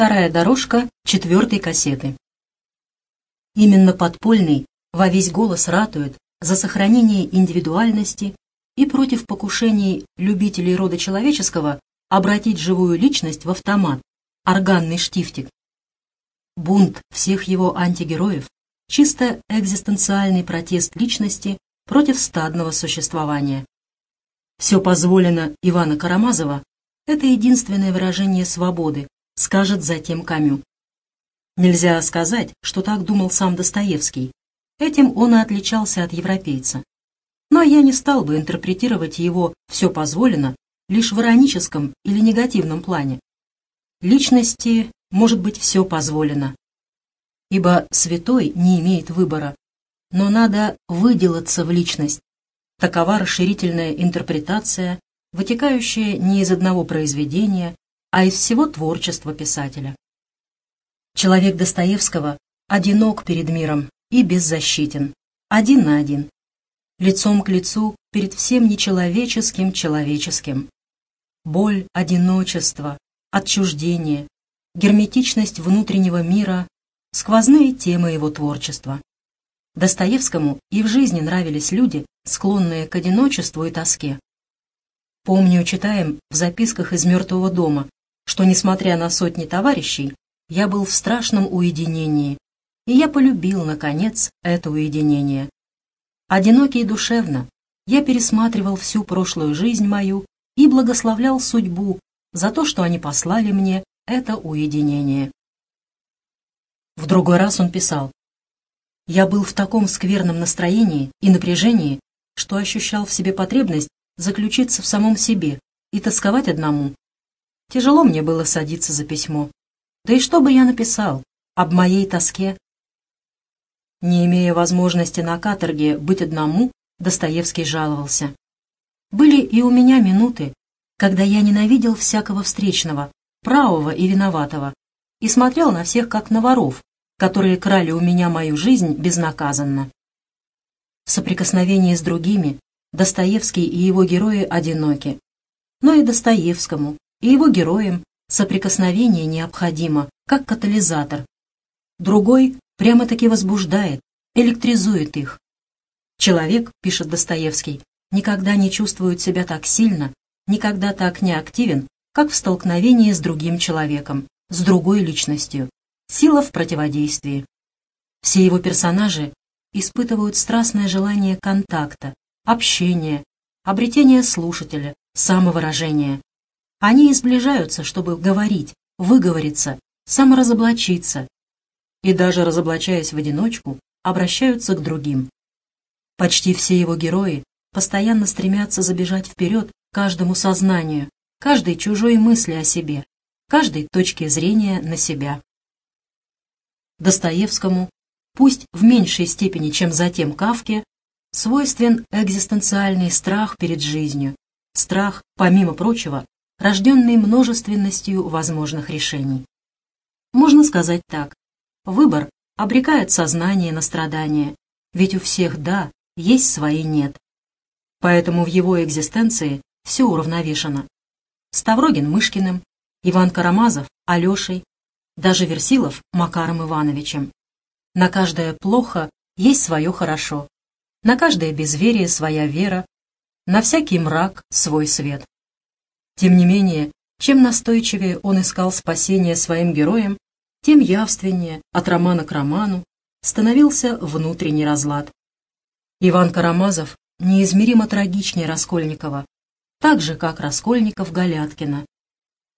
Вторая дорожка четвертой кассеты. Именно подпольный во весь голос ратует за сохранение индивидуальности и против покушений любителей рода человеческого обратить живую личность в автомат, органный штифтик. Бунт всех его антигероев – чисто экзистенциальный протест личности против стадного существования. «Все позволено» Ивана Карамазова – это единственное выражение свободы, скажет затем Камю. Нельзя сказать, что так думал сам Достоевский. Этим он и отличался от европейца. Но я не стал бы интерпретировать его «все позволено» лишь в ироническом или негативном плане. Личности может быть все позволено. Ибо святой не имеет выбора. Но надо выделаться в личность. Такова расширительная интерпретация, вытекающая не из одного произведения, а из всего творчества писателя. Человек Достоевского одинок перед миром и беззащитен, один на один, лицом к лицу перед всем нечеловеческим человеческим. Боль, одиночество, отчуждение, герметичность внутреннего мира — сквозные темы его творчества. Достоевскому и в жизни нравились люди, склонные к одиночеству и тоске. Помню, читаем в записках из «Мертвого дома», что, несмотря на сотни товарищей, я был в страшном уединении, и я полюбил, наконец, это уединение. Одинокий и душевно, я пересматривал всю прошлую жизнь мою и благословлял судьбу за то, что они послали мне это уединение. В другой раз он писал, «Я был в таком скверном настроении и напряжении, что ощущал в себе потребность заключиться в самом себе и тосковать одному, Тяжело мне было садиться за письмо. Да и что бы я написал об моей тоске? Не имея возможности на каторге быть одному, Достоевский жаловался. Были и у меня минуты, когда я ненавидел всякого встречного, правого и виноватого, и смотрел на всех как на воров, которые крали у меня мою жизнь безнаказанно. В соприкосновении с другими Достоевский и его герои одиноки. Но и Достоевскому, и его героям соприкосновение необходимо, как катализатор. Другой прямо-таки возбуждает, электризует их. Человек, пишет Достоевский, никогда не чувствует себя так сильно, никогда так не активен, как в столкновении с другим человеком, с другой личностью. Сила в противодействии. Все его персонажи испытывают страстное желание контакта, общения, обретения слушателя, самовыражения. Они изближаются, чтобы говорить, выговориться, саморазоблачиться. И даже разоблачаясь в одиночку, обращаются к другим. Почти все его герои постоянно стремятся забежать вперед каждому сознанию, каждой чужой мысли о себе, каждой точке зрения на себя. Достоевскому, пусть в меньшей степени, чем затем Кавке, свойствен экзистенциальный страх перед жизнью, страх, помимо прочего, рожденный множественностью возможных решений. Можно сказать так. Выбор обрекает сознание на страдания, ведь у всех «да» есть свои «нет». Поэтому в его экзистенции все уравновешено. Ставрогин Мышкиным, Иван Карамазов Алешей, даже Версилов Макаром Ивановичем. На каждое плохо есть свое хорошо, на каждое безверие своя вера, на всякий мрак свой свет. Тем не менее, чем настойчивее он искал спасения своим героям, тем явственнее от романа к роману становился внутренний разлад. Иван Карамазов неизмеримо трагичнее Раскольникова, так же, как Раскольников Галяткина.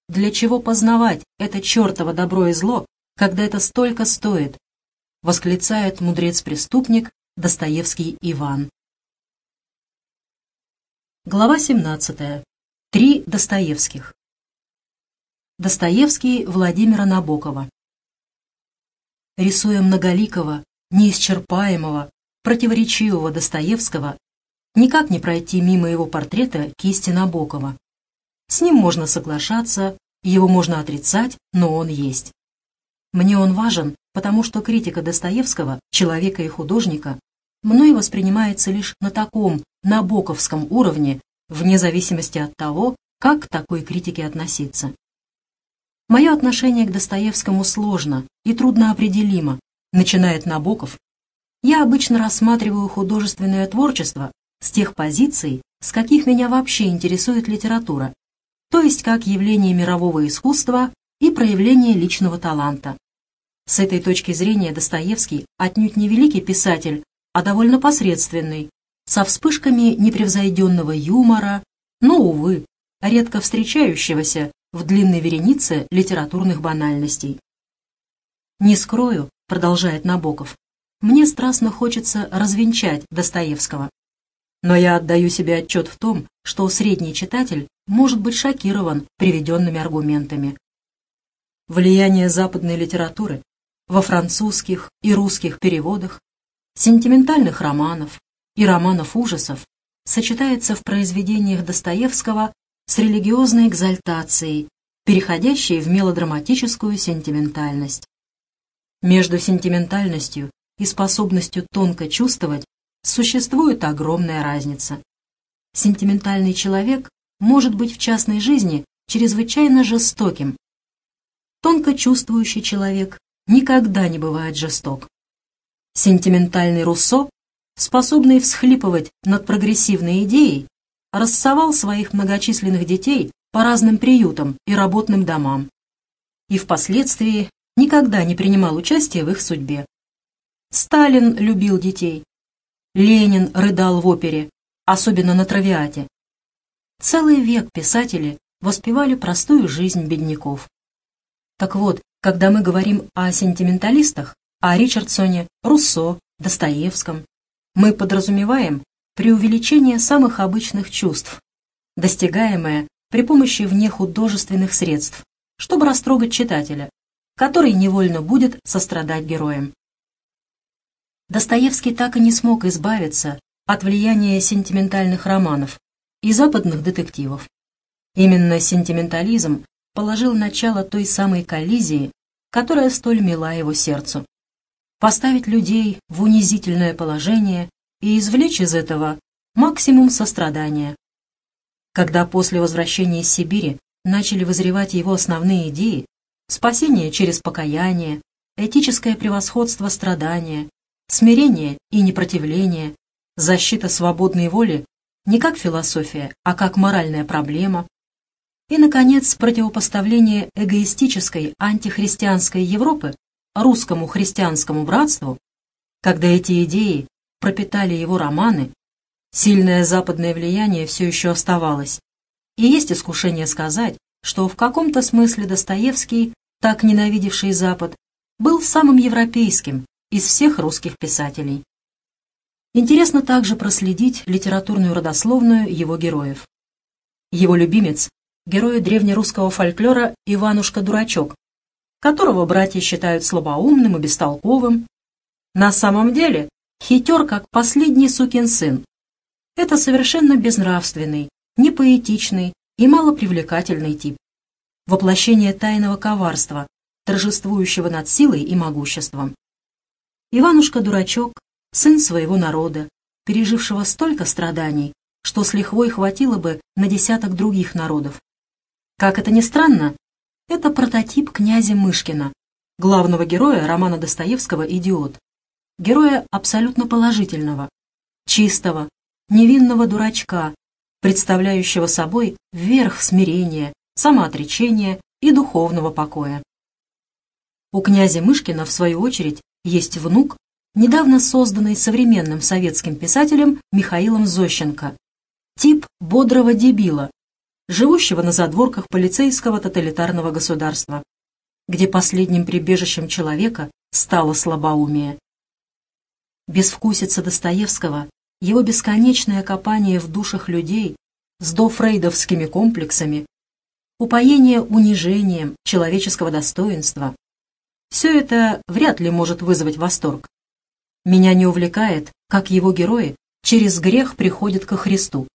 Для чего познавать это чертово добро и зло, когда это столько стоит? Восклицает мудрец-преступник Достоевский Иван. Глава 17. Три Достоевских. Достоевский Владимира Набокова. Рисуя многоликого, неисчерпаемого, противоречивого Достоевского, никак не пройти мимо его портрета кисти Набокова. С ним можно соглашаться, его можно отрицать, но он есть. Мне он важен, потому что критика Достоевского, человека и художника, мной воспринимается лишь на таком набоковском уровне, вне зависимости от того, как к такой критике относиться. Мое отношение к Достоевскому сложно и трудно определимо, начинает Набоков. Я обычно рассматриваю художественное творчество с тех позиций, с каких меня вообще интересует литература, то есть как явление мирового искусства и проявление личного таланта. С этой точки зрения Достоевский отнюдь не великий писатель, а довольно посредственный, со вспышками непревзойденного юмора, но, увы, редко встречающегося в длинной веренице литературных банальностей. «Не скрою», — продолжает Набоков, «мне страстно хочется развенчать Достоевского. Но я отдаю себе отчет в том, что средний читатель может быть шокирован приведенными аргументами. Влияние западной литературы во французских и русских переводах, сентиментальных романов и романов ужасов сочетается в произведениях Достоевского с религиозной экзальтацией, переходящей в мелодраматическую сентиментальность. Между сентиментальностью и способностью тонко чувствовать существует огромная разница. Сентиментальный человек может быть в частной жизни чрезвычайно жестоким. Тонко чувствующий человек никогда не бывает жесток. Сентиментальный Руссо, способный всхлипывать над прогрессивной идеей, рассовал своих многочисленных детей по разным приютам и работным домам и впоследствии никогда не принимал участия в их судьбе. Сталин любил детей, Ленин рыдал в опере, особенно на травиате. Целый век писатели воспевали простую жизнь бедняков. Так вот, когда мы говорим о сентименталистах, о Ричардсоне, Руссо, Достоевском, мы подразумеваем преувеличение самых обычных чувств, достигаемое при помощи внехудожественных средств, чтобы растрогать читателя, который невольно будет сострадать героям. Достоевский так и не смог избавиться от влияния сентиментальных романов и западных детективов. Именно сентиментализм положил начало той самой коллизии, которая столь мила его сердцу. Поставить людей в унизительное положение и извлечь из этого максимум сострадания. Когда после возвращения из Сибири начали вызревать его основные идеи, спасение через покаяние, этическое превосходство страдания, смирение и непротивление, защита свободной воли не как философия, а как моральная проблема, и, наконец, противопоставление эгоистической антихристианской Европы русскому христианскому братству, когда эти идеи пропитали его романы, сильное западное влияние все еще оставалось, и есть искушение сказать, что в каком-то смысле Достоевский, так ненавидевший Запад, был самым европейским, из всех русских писателей. Интересно также проследить литературную родословную его героев. Его любимец – герой древнерусского фольклора Иванушка-дурачок, которого братья считают слабоумным и бестолковым. На самом деле хитер, как последний сукин сын. Это совершенно безнравственный, непоэтичный и малопривлекательный тип. Воплощение тайного коварства, торжествующего над силой и могуществом. Иванушка-дурачок, сын своего народа, пережившего столько страданий, что с лихвой хватило бы на десяток других народов. Как это ни странно, это прототип князя Мышкина, главного героя романа Достоевского «Идиот». Героя абсолютно положительного, чистого, невинного дурачка, представляющего собой верх смирения, самоотречения и духовного покоя. У князя Мышкина, в свою очередь, есть внук, недавно созданный современным советским писателем Михаилом Зощенко. Тип бодрого дебила, живущего на задворках полицейского тоталитарного государства, где последним прибежищем человека стало слабоумие. Безвкусица Достоевского, его бесконечное копание в душах людей с дофрейдовскими комплексами, упоение унижением человеческого достоинства, все это вряд ли может вызвать восторг. Меня не увлекает, как его герои через грех приходят ко Христу.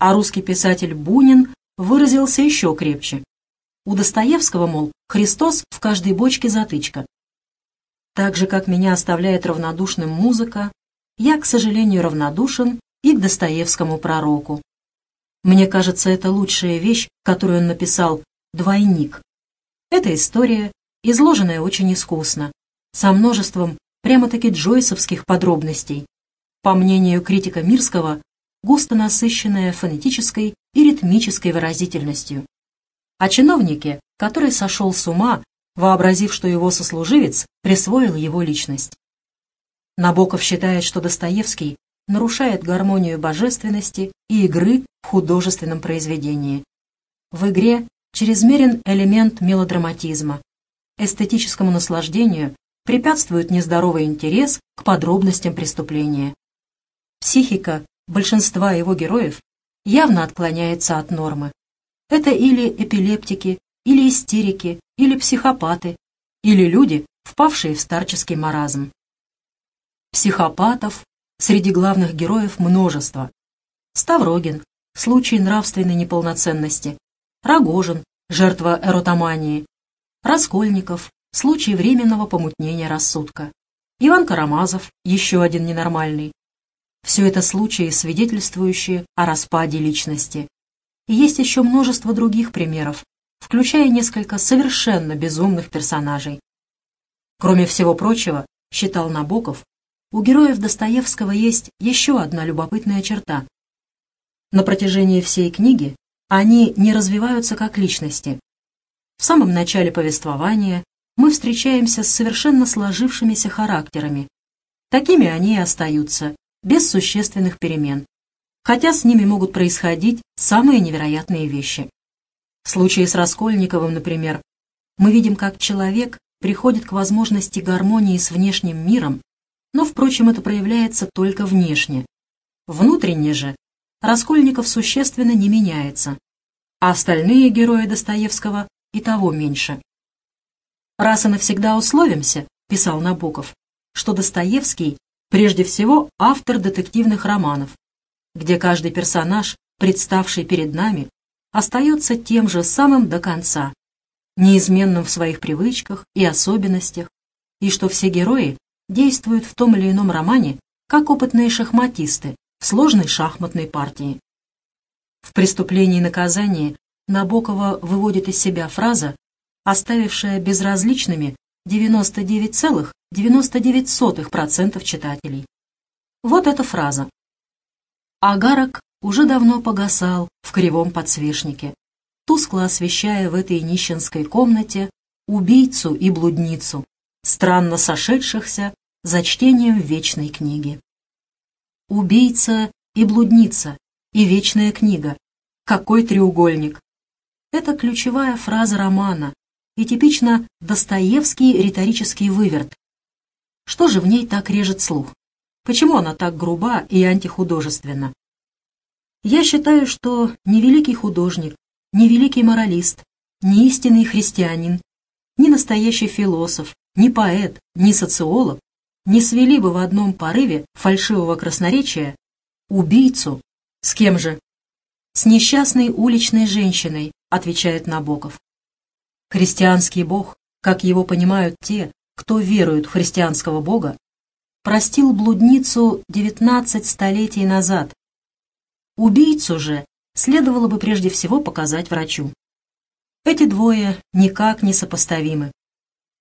А русский писатель Бунин выразился еще крепче. У Достоевского, мол, Христос в каждой бочке затычка. Так же, как меня оставляет равнодушным музыка, я, к сожалению, равнодушен и к Достоевскому пророку. Мне кажется, это лучшая вещь, которую он написал, «Двойник». Эта история, изложенная очень искусно, со множеством прямо-таки джойсовских подробностей, по мнению критика Мирского, густо насыщенная фонетической и ритмической выразительностью. О чиновнике, который сошел с ума, вообразив, что его сослуживец присвоил его личность. Набоков считает, что Достоевский нарушает гармонию божественности и игры в художественном произведении. В игре чрезмерен элемент мелодраматизма. Эстетическому наслаждению препятствует нездоровый интерес к подробностям преступления. Психика большинства его героев явно отклоняется от нормы. Это или эпилептики, или истерики, или психопаты, или люди, впавшие в старческий маразм. Психопатов среди главных героев множество. Ставрогин – случай нравственной неполноценности, Рогожин – жертва эротомании, Раскольников – случай временного помутнения рассудка, Иван Карамазов – еще один ненормальный, все это случаи, свидетельствующие о распаде личности. И есть еще множество других примеров, включая несколько совершенно безумных персонажей. Кроме всего прочего, считал Набоков, у героев Достоевского есть еще одна любопытная черта. На протяжении всей книги они не развиваются как личности. В самом начале повествования мы встречаемся с совершенно сложившимися характерами. Такими они и остаются, без существенных перемен, хотя с ними могут происходить самые невероятные вещи. В случае с Раскольниковым, например, мы видим, как человек приходит к возможности гармонии с внешним миром, но, впрочем, это проявляется только внешне. Внутренне же Раскольников существенно не меняется, а остальные герои Достоевского и того меньше. «Раз и навсегда условимся», — писал Набоков, что Достоевский Прежде всего, автор детективных романов, где каждый персонаж, представший перед нами, остается тем же самым до конца, неизменным в своих привычках и особенностях, и что все герои действуют в том или ином романе как опытные шахматисты в сложной шахматной партии. В «Преступлении и наказании» Набокова выводит из себя фраза, оставившая безразличными 99,99% читателей. Вот эта фраза. Агарок уже давно погасал в кривом подсвечнике, тускло освещая в этой нищенской комнате убийцу и блудницу, странно сошедшихся за чтением вечной книги. Убийца и блудница и вечная книга. Какой треугольник! Это ключевая фраза романа, и типично Достоевский риторический выверт. Что же в ней так режет слух? Почему она так груба и антихудожественна? Я считаю, что ни великий художник, ни великий моралист, ни истинный христианин, ни настоящий философ, ни поэт, ни социолог не свели бы в одном порыве фальшивого красноречия убийцу. С кем же? С несчастной уличной женщиной, отвечает Набоков. Христианский Бог, как его понимают те, кто верует в христианского Бога, простил блудницу 19 столетий назад. Убийцу же следовало бы прежде всего показать врачу. Эти двое никак не сопоставимы.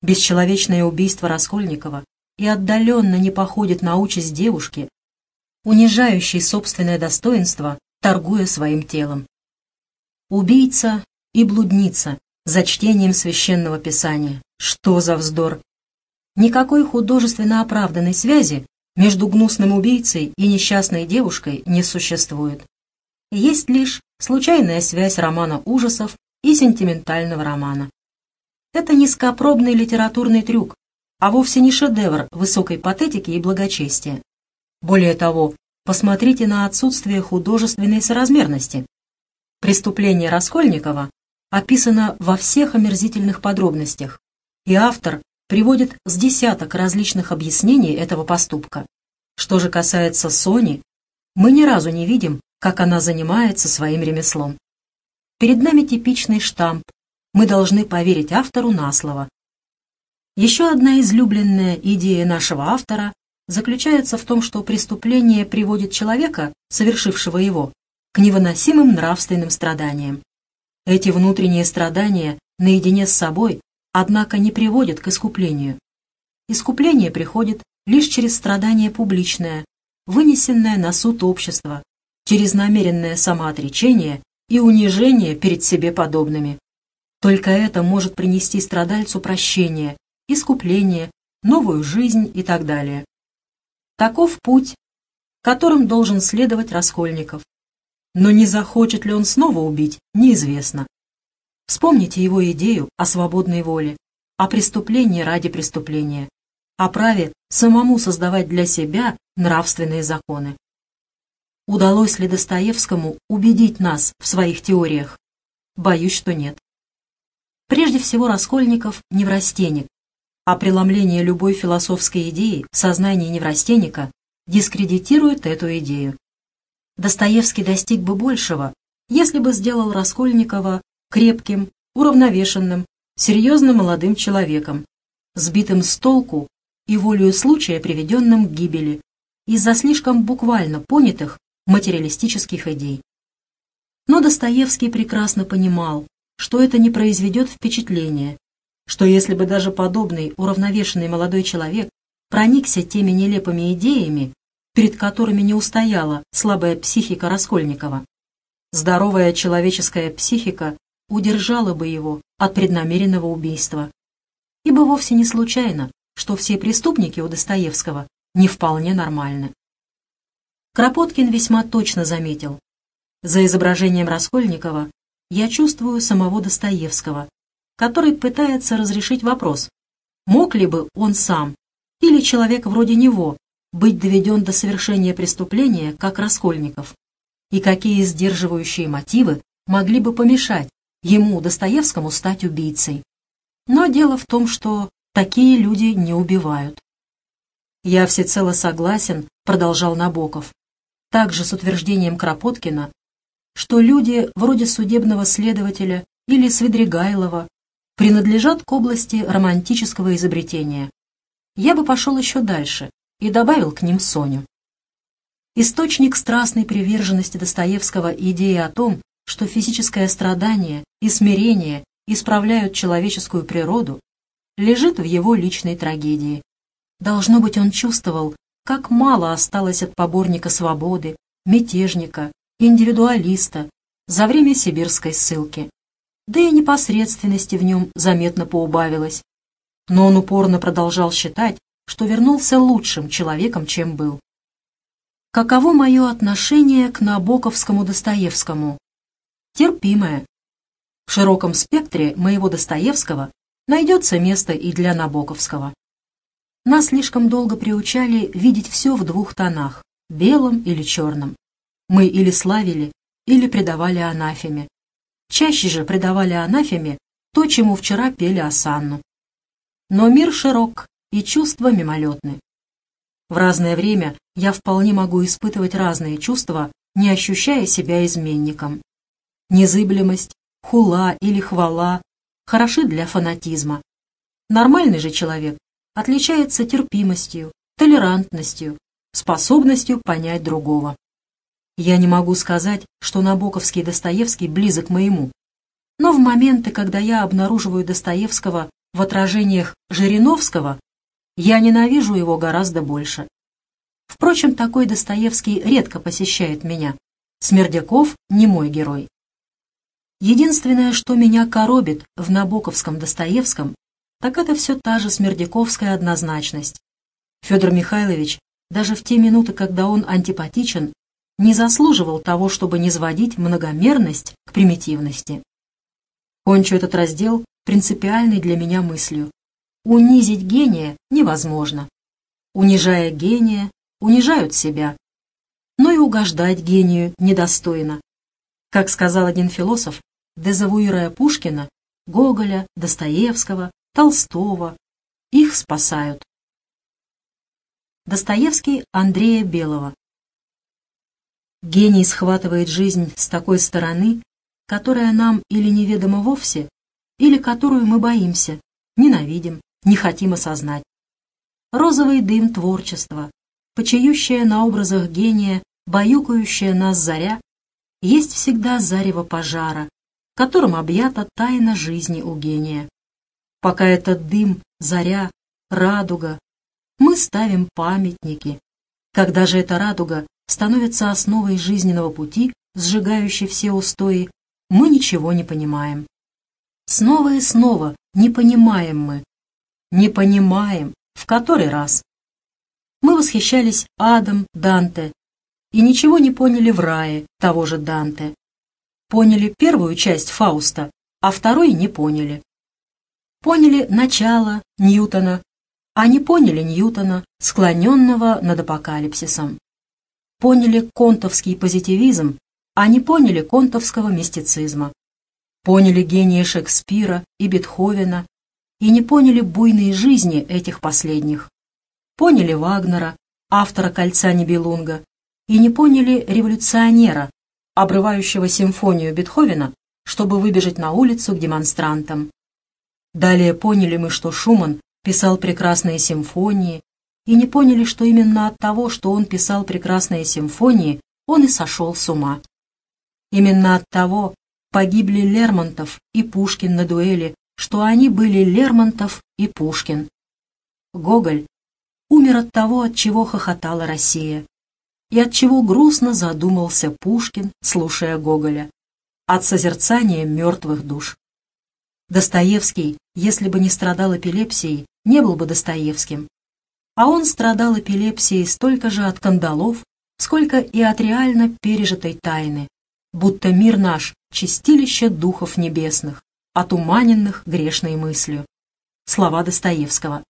Бесчеловечное убийство Раскольникова и отдаленно не походит на участь девушки, унижающей собственное достоинство, торгуя своим телом. Убийца и блудница за чтением священного писания. Что за вздор! Никакой художественно оправданной связи между гнусным убийцей и несчастной девушкой не существует. Есть лишь случайная связь романа ужасов и сентиментального романа. Это низкопробный литературный трюк, а вовсе не шедевр высокой патетики и благочестия. Более того, посмотрите на отсутствие художественной соразмерности. Преступление Раскольникова описано во всех омерзительных подробностях, и автор приводит с десяток различных объяснений этого поступка. Что же касается Сони, мы ни разу не видим, как она занимается своим ремеслом. Перед нами типичный штамп, мы должны поверить автору на слово. Еще одна излюбленная идея нашего автора заключается в том, что преступление приводит человека, совершившего его, к невыносимым нравственным страданиям. Эти внутренние страдания наедине с собой, однако не приводят к искуплению. Искупление приходит лишь через страдание публичное, вынесенное на суд общества, через намеренное самоотречение и унижение перед себе подобными. Только это может принести страдальцу прощение, искупление, новую жизнь и так далее. Таков путь, которым должен следовать Раскольников. Но не захочет ли он снова убить, неизвестно. Вспомните его идею о свободной воле, о преступлении ради преступления, о праве самому создавать для себя нравственные законы. Удалось ли Достоевскому убедить нас в своих теориях? Боюсь, что нет. Прежде всего, Раскольников – неврастенник, а преломление любой философской идеи в сознании неврастенника дискредитирует эту идею. Достоевский достиг бы большего, если бы сделал Раскольникова крепким, уравновешенным, серьезным молодым человеком, сбитым с толку и волею случая приведенным к гибели из-за слишком буквально понятых материалистических идей. Но Достоевский прекрасно понимал, что это не произведет впечатления, что если бы даже подобный уравновешенный молодой человек проникся теми нелепыми идеями, перед которыми не устояла слабая психика Раскольникова, здоровая человеческая психика удержала бы его от преднамеренного убийства. Ибо вовсе не случайно, что все преступники у Достоевского не вполне нормальны. Кропоткин весьма точно заметил. За изображением Раскольникова я чувствую самого Достоевского, который пытается разрешить вопрос, мог ли бы он сам или человек вроде него быть доведен до совершения преступления, как Раскольников, и какие сдерживающие мотивы могли бы помешать ему, Достоевскому, стать убийцей. Но дело в том, что такие люди не убивают. «Я всецело согласен», — продолжал Набоков, также с утверждением Кропоткина, что люди вроде судебного следователя или Свидригайлова принадлежат к области романтического изобретения. Я бы пошел еще дальше и добавил к ним Соню. Источник страстной приверженности Достоевского идеи о том, что физическое страдание и смирение исправляют человеческую природу, лежит в его личной трагедии. Должно быть, он чувствовал, как мало осталось от поборника свободы, мятежника, индивидуалиста за время сибирской ссылки. Да и непосредственности в нем заметно поубавилось. Но он упорно продолжал считать, что вернулся лучшим человеком, чем был. Каково мое отношение к Набоковскому Достоевскому? терпимое. В широком спектре моего Достоевского найдется место и для Набоковского. Нас слишком долго приучали видеть все в двух тонах – белом или черном. Мы или славили, или предавали анафеме. Чаще же предавали анафеме то, чему вчера пели Асанну. Но мир широк, и чувства мимолетны. В разное время я вполне могу испытывать разные чувства, не ощущая себя изменником незыблемость, хула или хвала хороши для фанатизма. Нормальный же человек отличается терпимостью, толерантностью, способностью понять другого. Я не могу сказать, что Набоковский Достоевский близок моему, но в моменты, когда я обнаруживаю Достоевского в отражениях Жириновского, я ненавижу его гораздо больше. Впрочем, такой Достоевский редко посещает меня. Смердяков не мой герой. Единственное, что меня коробит в Набоковском Достоевском, так это все та же смердяковская однозначность. Федор Михайлович, даже в те минуты, когда он антипатичен, не заслуживал того, чтобы не сводить многомерность к примитивности. Кончу этот раздел принципиальной для меня мыслью. Унизить гения невозможно. Унижая гения, унижают себя. Но и угождать гению недостойно. Как сказал один философ, дезавуируя Пушкина, Гоголя, Достоевского, Толстого, их спасают. Достоевский Андрея Белого Гений схватывает жизнь с такой стороны, которая нам или неведома вовсе, или которую мы боимся, ненавидим, не хотим осознать. Розовый дым творчества, почающая на образах гения, баюкающая нас заря, есть всегда зарево пожара, которым объята тайна жизни у гения. Пока этот дым, заря, радуга, мы ставим памятники. Когда же эта радуга становится основой жизненного пути, сжигающей все устои, мы ничего не понимаем. Снова и снова не понимаем мы. Не понимаем, в который раз. Мы восхищались адом Данте и ничего не поняли в рае того же Данте. Поняли первую часть Фауста, а второй не поняли. Поняли начало Ньютона, а не поняли Ньютона, склоненного над апокалипсисом. Поняли контовский позитивизм, а не поняли контовского мистицизма. Поняли гения Шекспира и Бетховена, и не поняли буйной жизни этих последних. Поняли Вагнера, автора «Кольца Нибелунга», и не поняли революционера, обрывающего симфонию Бетховена, чтобы выбежать на улицу к демонстрантам. Далее поняли мы, что Шуман писал прекрасные симфонии, и не поняли, что именно от того, что он писал прекрасные симфонии, он и сошел с ума. Именно от того погибли Лермонтов и Пушкин на дуэли, что они были Лермонтов и Пушкин. Гоголь умер от того, от чего хохотала Россия, и от чего грустно задумался Пушкин, слушая Гоголя, от созерцания мертвых душ. Достоевский, если бы не страдал эпилепсией, не был бы Достоевским. А он страдал эпилепсией столько же от кандалов, сколько и от реально пережитой тайны, будто мир наш — чистилище духов небесных, отуманенных грешной мыслью. Слова Достоевского.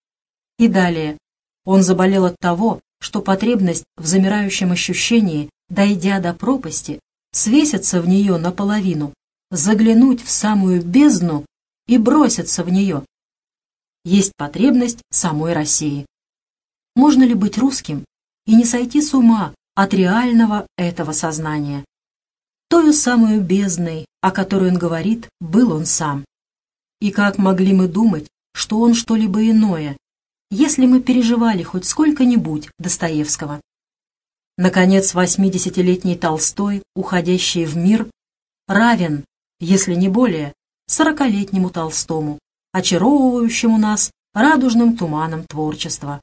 И далее. Он заболел от того, что потребность в замирающем ощущении, дойдя до пропасти, свесится в нее наполовину, заглянуть в самую бездну и броситься в нее. Есть потребность самой России. Можно ли быть русским и не сойти с ума от реального этого сознания? Тою самую бездной, о которой он говорит, был он сам. И как могли мы думать, что он что-либо иное, если мы переживали хоть сколько-нибудь Достоевского. Наконец, восьмидесятилетний Толстой, уходящий в мир, равен, если не более, сорокалетнему Толстому, очаровывающему нас радужным туманом творчества.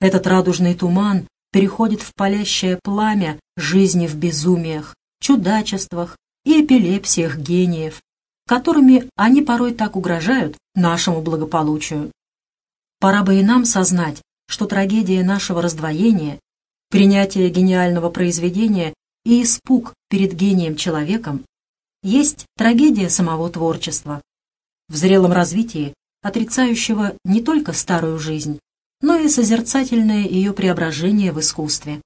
Этот радужный туман переходит в палящее пламя жизни в безумиях, чудачествах и эпилепсиях гениев, которыми они порой так угрожают нашему благополучию. Пора бы и нам сознать, что трагедия нашего раздвоения, принятие гениального произведения и испуг перед гением человеком есть трагедия самого творчества, в зрелом развитии отрицающего не только старую жизнь, но и созерцательное ее преображение в искусстве.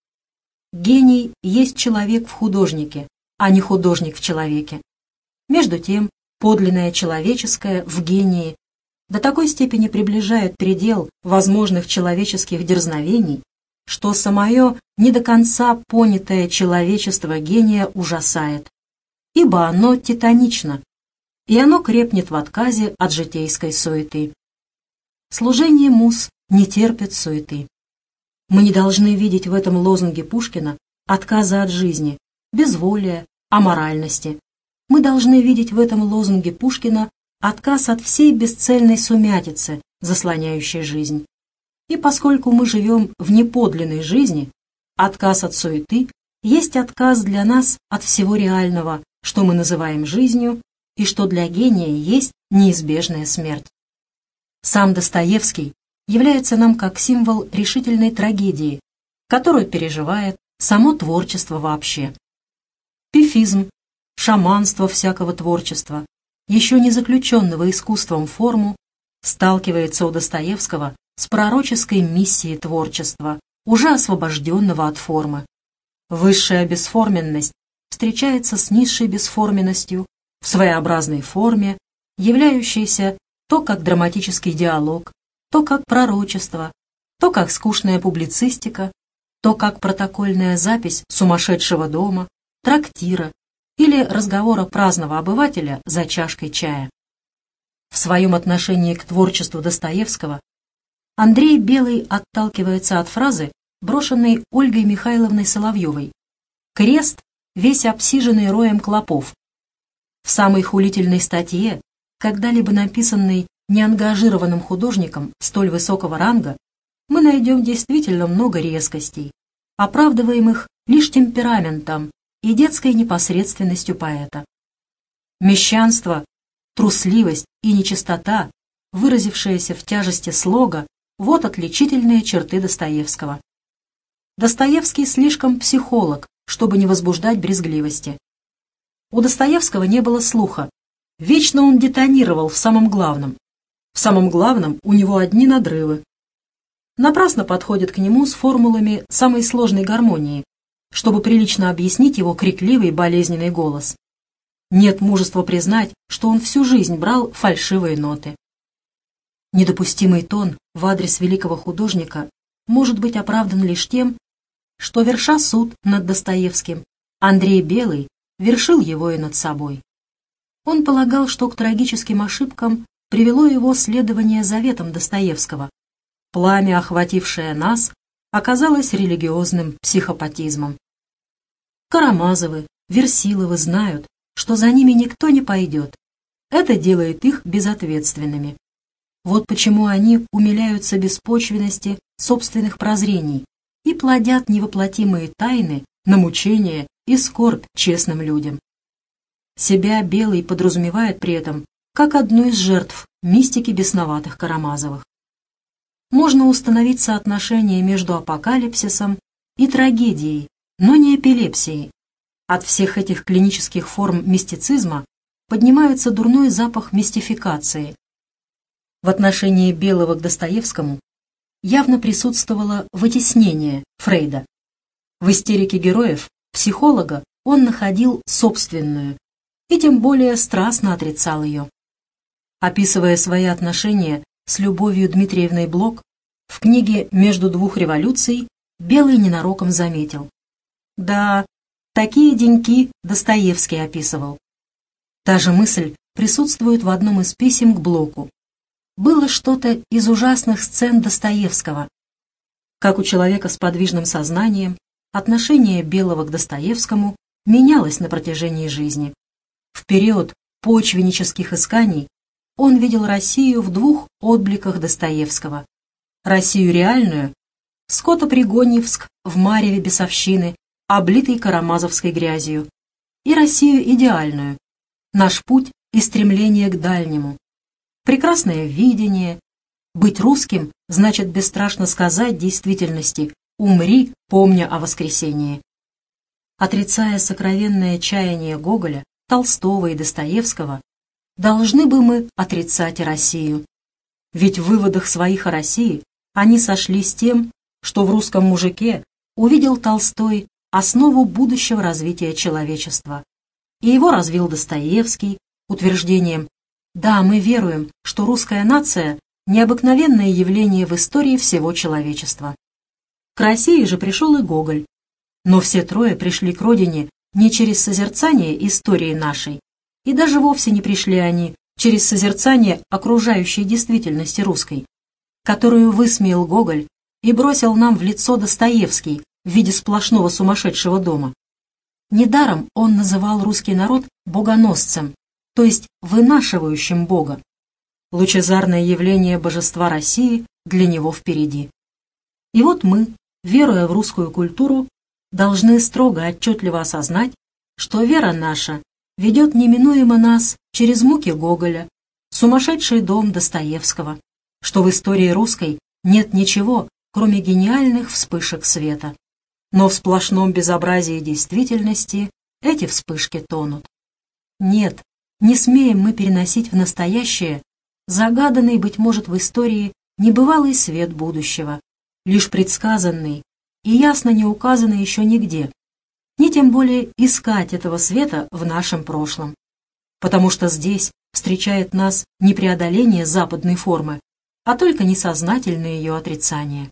Гений есть человек в художнике, а не художник в человеке. Между тем, подлинное человеческое в гении до такой степени приближает предел возможных человеческих дерзновений, что самое не до конца понятое человечество гения ужасает, ибо оно титанично, и оно крепнет в отказе от житейской суеты. Служение мус не терпит суеты. Мы не должны видеть в этом лозунге Пушкина отказа от жизни, безволия, аморальности. Мы должны видеть в этом лозунге Пушкина отказ от всей бесцельной сумятицы, заслоняющей жизнь. И поскольку мы живем в неподлинной жизни, отказ от суеты есть отказ для нас от всего реального, что мы называем жизнью, и что для гения есть неизбежная смерть. Сам Достоевский является нам как символ решительной трагедии, которую переживает само творчество вообще. Пифизм, шаманство всякого творчества, еще не заключенного искусством форму, сталкивается у Достоевского с пророческой миссией творчества, уже освобожденного от формы. Высшая бесформенность встречается с низшей бесформенностью в своеобразной форме, являющейся то как драматический диалог, то как пророчество, то как скучная публицистика, то как протокольная запись сумасшедшего дома, трактира или разговора праздного обывателя за чашкой чая. В своем отношении к творчеству Достоевского Андрей Белый отталкивается от фразы, брошенной Ольгой Михайловной Соловьевой «Крест, весь обсиженный роем клопов». В самой хулительной статье, когда-либо написанной неангажированным художником столь высокого ранга, мы найдем действительно много резкостей, оправдываемых лишь темпераментом и детской непосредственностью поэта. Мещанство, трусливость и нечистота, выразившиеся в тяжести слога, вот отличительные черты Достоевского. Достоевский слишком психолог, чтобы не возбуждать брезгливости. У Достоевского не было слуха. Вечно он детонировал в самом главном. В самом главном у него одни надрывы. Напрасно подходит к нему с формулами самой сложной гармонии, чтобы прилично объяснить его крикливый болезненный голос. Нет мужества признать, что он всю жизнь брал фальшивые ноты. Недопустимый тон в адрес великого художника может быть оправдан лишь тем, что, верша суд над Достоевским, Андрей Белый вершил его и над собой. Он полагал, что к трагическим ошибкам привело его следование заветам Достоевского. Пламя, охватившее нас, оказалось религиозным психопатизмом. Карамазовы, Версиловы знают, что за ними никто не пойдет. Это делает их безответственными. Вот почему они умиляются беспочвенности собственных прозрений и плодят невоплотимые тайны на мучение и скорбь честным людям. Себя Белый подразумевает при этом как одну из жертв мистики бесноватых Карамазовых. Можно установить соотношение между апокалипсисом и трагедией, но не эпилепсией. От всех этих клинических форм мистицизма поднимается дурной запах мистификации, в отношении Белого к Достоевскому явно присутствовало вытеснение Фрейда. В истерике героев психолога он находил собственную и тем более страстно отрицал ее. Описывая свои отношения с Любовью Дмитриевной Блок, в книге «Между двух революций» Белый ненароком заметил. Да, такие деньки Достоевский описывал. Та же мысль присутствует в одном из писем к Блоку было что-то из ужасных сцен Достоевского. Как у человека с подвижным сознанием, отношение Белого к Достоевскому менялось на протяжении жизни. В период почвеннических исканий он видел Россию в двух отбликах Достоевского. Россию реальную, Скотопригоньевск в мареве бесовщины, облитый карамазовской грязью, и Россию идеальную, наш путь и стремление к дальнему, прекрасное видение. Быть русским значит бесстрашно сказать действительности «умри, помня о воскресении». Отрицая сокровенное чаяние Гоголя, Толстого и Достоевского, должны бы мы отрицать Россию. Ведь в выводах своих о России они сошли с тем, что в русском мужике увидел Толстой основу будущего развития человечества. И его развил Достоевский утверждением да, мы веруем, что русская нация – необыкновенное явление в истории всего человечества. К России же пришел и Гоголь. Но все трое пришли к родине не через созерцание истории нашей, и даже вовсе не пришли они через созерцание окружающей действительности русской, которую высмеял Гоголь и бросил нам в лицо Достоевский в виде сплошного сумасшедшего дома. Недаром он называл русский народ богоносцем, то есть вынашивающим Бога. Лучезарное явление божества России для него впереди. И вот мы, веруя в русскую культуру, должны строго отчетливо осознать, что вера наша ведет неминуемо нас через муки Гоголя, сумасшедший дом Достоевского, что в истории русской нет ничего, кроме гениальных вспышек света. Но в сплошном безобразии действительности эти вспышки тонут. Нет, не смеем мы переносить в настоящее загаданный, быть может, в истории небывалый свет будущего, лишь предсказанный и ясно не указанный еще нигде, ни тем более искать этого света в нашем прошлом. Потому что здесь встречает нас не преодоление западной формы, а только несознательное ее отрицание.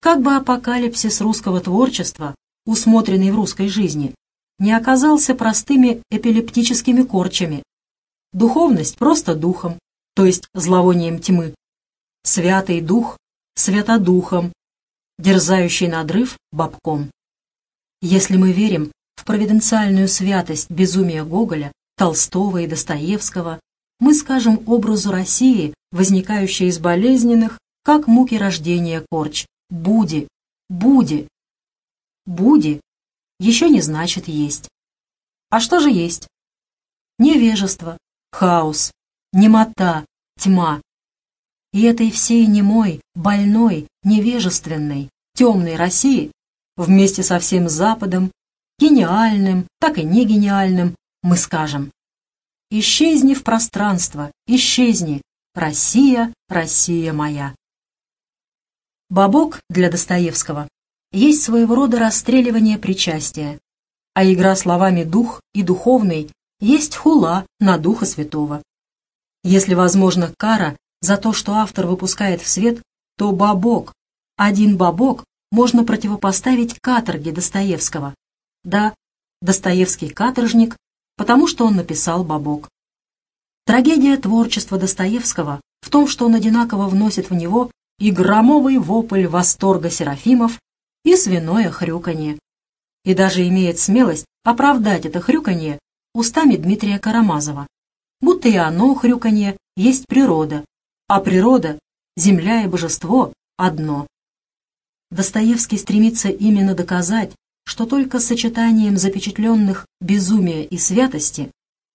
Как бы апокалипсис русского творчества, усмотренный в русской жизни, не оказался простыми эпилептическими корчами. Духовность просто духом, то есть зловонием тьмы. Святый дух святодухом, дерзающий надрыв бабком. Если мы верим в провиденциальную святость безумия Гоголя, Толстого и Достоевского, мы скажем образу России, возникающей из болезненных, как муки рождения корч, буди, буди. Буди еще не значит есть. А что же есть? Невежество, хаос, немота, тьма. И этой всей немой, больной, невежественной, темной России вместе со всем Западом, гениальным, так и не гениальным, мы скажем. «Исчезни в пространство, исчезни, Россия, Россия моя». Бабок для Достоевского. Есть своего рода расстреливание причастия, а игра словами «дух» и «духовный» есть хула на Духа Святого. Если возможно кара за то, что автор выпускает в свет, то бабок, один бабок можно противопоставить каторге Достоевского. Да, Достоевский каторжник, потому что он написал бабок. Трагедия творчества Достоевского в том, что он одинаково вносит в него и громовый вопль восторга Серафимов, и свиное хрюканье. И даже имеет смелость оправдать это хрюканье устами Дмитрия Карамазова, будто и оно, хрюканье, есть природа, а природа, земля и божество одно. Достоевский стремится именно доказать, что только сочетанием запечатленных безумия и святости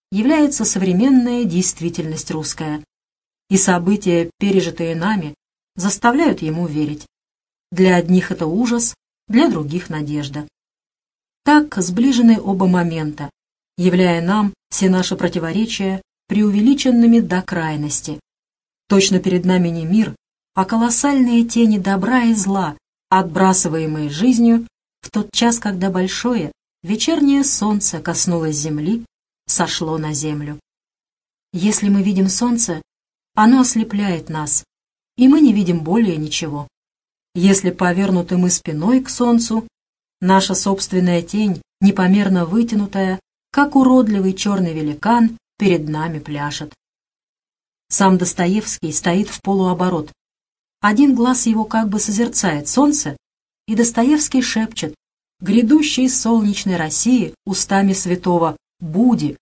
является современная действительность русская, и события, пережитые нами, заставляют ему верить. Для одних это ужас, для других надежда. Так сближены оба момента, являя нам все наши противоречия преувеличенными до крайности. Точно перед нами не мир, а колоссальные тени добра и зла, отбрасываемые жизнью в тот час, когда большое вечернее солнце коснулось земли, сошло на землю. Если мы видим солнце, оно ослепляет нас, и мы не видим более ничего. Если повернуты мы спиной к солнцу, наша собственная тень, непомерно вытянутая, как уродливый черный великан перед нами пляшет. Сам Достоевский стоит в полуоборот. Один глаз его как бы созерцает солнце, и Достоевский шепчет «Грядущей солнечной России устами святого Буди».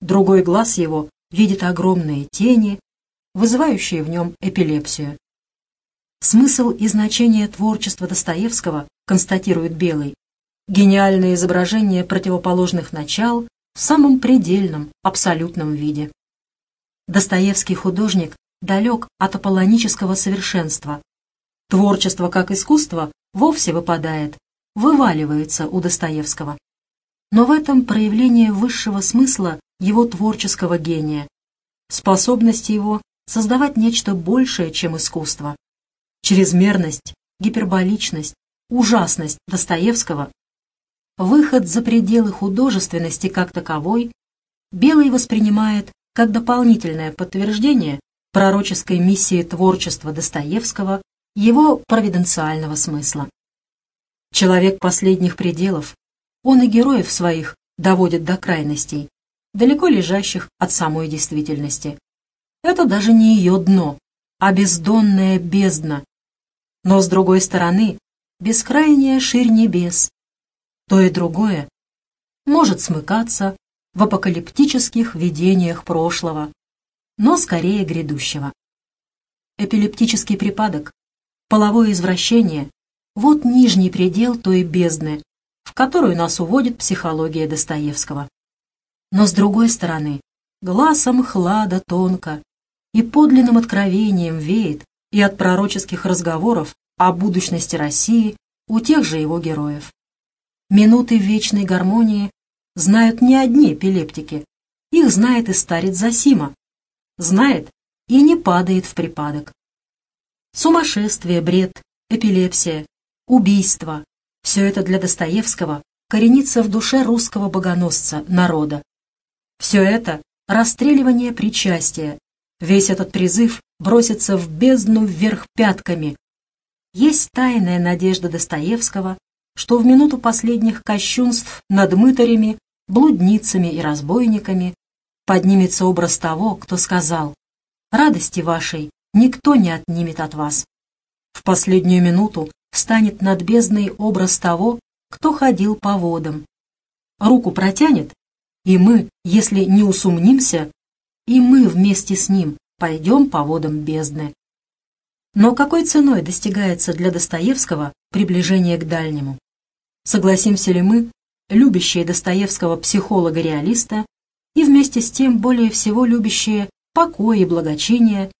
Другой глаз его видит огромные тени, вызывающие в нем эпилепсию. Смысл и значение творчества Достоевского, констатирует Белый, гениальное изображение противоположных начал в самом предельном, абсолютном виде. Достоевский художник далек от аполлонического совершенства. Творчество как искусство вовсе выпадает, вываливается у Достоевского. Но в этом проявление высшего смысла его творческого гения, способности его создавать нечто большее, чем искусство. Чрезмерность, гиперболичность, ужасность Достоевского выход за пределы художественности как таковой, Белый воспринимает как дополнительное подтверждение пророческой миссии творчества Достоевского, его провиденциального смысла. Человек последних пределов, он и героев своих доводит до крайностей, далеко лежащих от самой действительности. Это даже не ее дно, а бездонная бездна. Но, с другой стороны, бескрайняя ширь небес, то и другое может смыкаться в апокалиптических видениях прошлого, но скорее грядущего. Эпилептический припадок, половое извращение – вот нижний предел той бездны, в которую нас уводит психология Достоевского. Но с другой стороны, глазом хлада тонко и подлинным откровением веет и от пророческих разговоров о будущности России у тех же его героев. Минуты вечной гармонии знают не одни эпилептики. Их знает и старец Засима. Знает и не падает в припадок. Сумасшествие, бред, эпилепсия, убийство – все это для Достоевского коренится в душе русского богоносца, народа. Все это – расстреливание причастия. Весь этот призыв бросится в бездну вверх пятками. Есть тайная надежда Достоевского что в минуту последних кощунств над мытарями, блудницами и разбойниками поднимется образ того, кто сказал «Радости вашей никто не отнимет от вас». В последнюю минуту встанет над бездной образ того, кто ходил по водам. Руку протянет, и мы, если не усумнимся, и мы вместе с ним пойдем по водам бездны. Но какой ценой достигается для Достоевского приближение к дальнему? Согласимся ли мы, любящие Достоевского психолога-реалиста и вместе с тем более всего любящие покой и благочиние,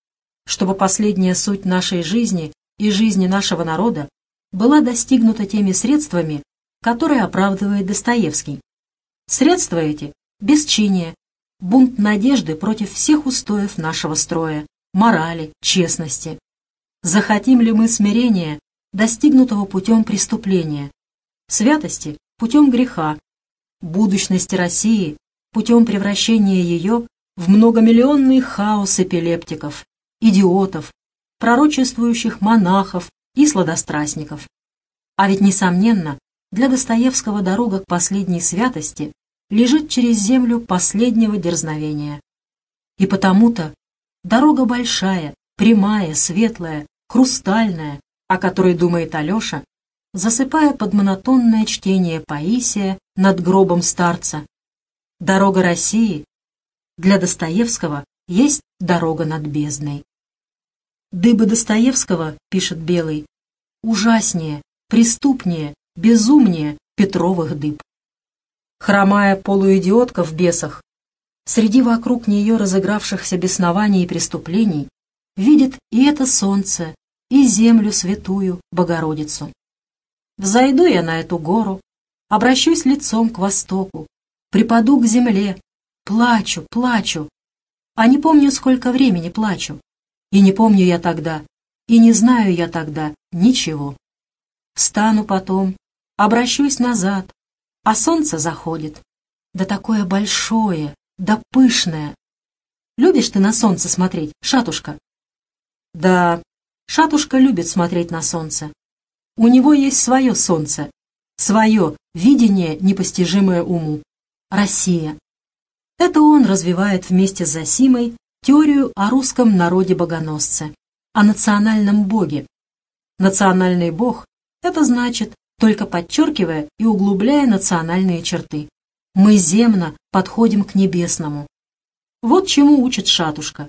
чтобы последняя суть нашей жизни и жизни нашего народа была достигнута теми средствами, которые оправдывает Достоевский. Средства эти – бесчиние, бунт надежды против всех устоев нашего строя, морали, честности. Захотим ли мы смирения, достигнутого путем преступления, святости путем греха, будущности России путем превращения ее в многомиллионный хаос эпилептиков, идиотов, пророчествующих монахов и сладострастников. А ведь, несомненно, для Достоевского дорога к последней святости лежит через землю последнего дерзновения. И потому-то дорога большая, прямая, светлая, хрустальная, о которой думает Алеша, засыпая под монотонное чтение Паисия над гробом старца. Дорога России для Достоевского есть дорога над бездной. Дыбы Достоевского, пишет Белый, ужаснее, преступнее, безумнее Петровых дыб. Хромая полуидиотка в бесах, среди вокруг нее разыгравшихся беснований и преступлений, видит и это солнце, и землю святую, Богородицу. Взойду я на эту гору, обращусь лицом к востоку, припаду к земле, плачу, плачу, а не помню, сколько времени плачу, и не помню я тогда, и не знаю я тогда ничего. Встану потом, обращусь назад, а солнце заходит. Да такое большое, да пышное. Любишь ты на солнце смотреть, шатушка? Да, шатушка любит смотреть на солнце. У него есть свое солнце, свое видение, непостижимое уму. Россия. Это он развивает вместе с Засимой теорию о русском народе-богоносце, о национальном боге. Национальный бог – это значит, только подчеркивая и углубляя национальные черты. Мы земно подходим к небесному. Вот чему учит Шатушка.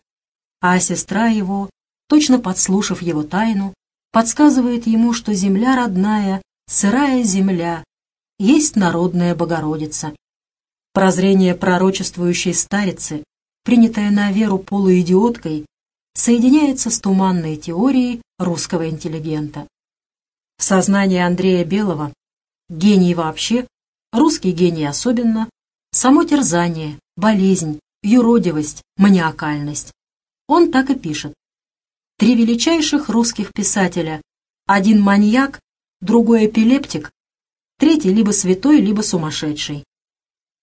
А сестра его, точно подслушав его тайну, подсказывает ему, что земля родная, сырая земля, есть народная Богородица. Прозрение пророчествующей старицы, принятое на веру полуидиоткой, соединяется с туманной теорией русского интеллигента. В сознании Андрея Белого гений вообще, русский гений особенно, само терзание, болезнь, юродивость, маниакальность. Он так и пишет три величайших русских писателя. Один маньяк, другой эпилептик, третий либо святой, либо сумасшедший.